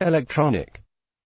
electronic.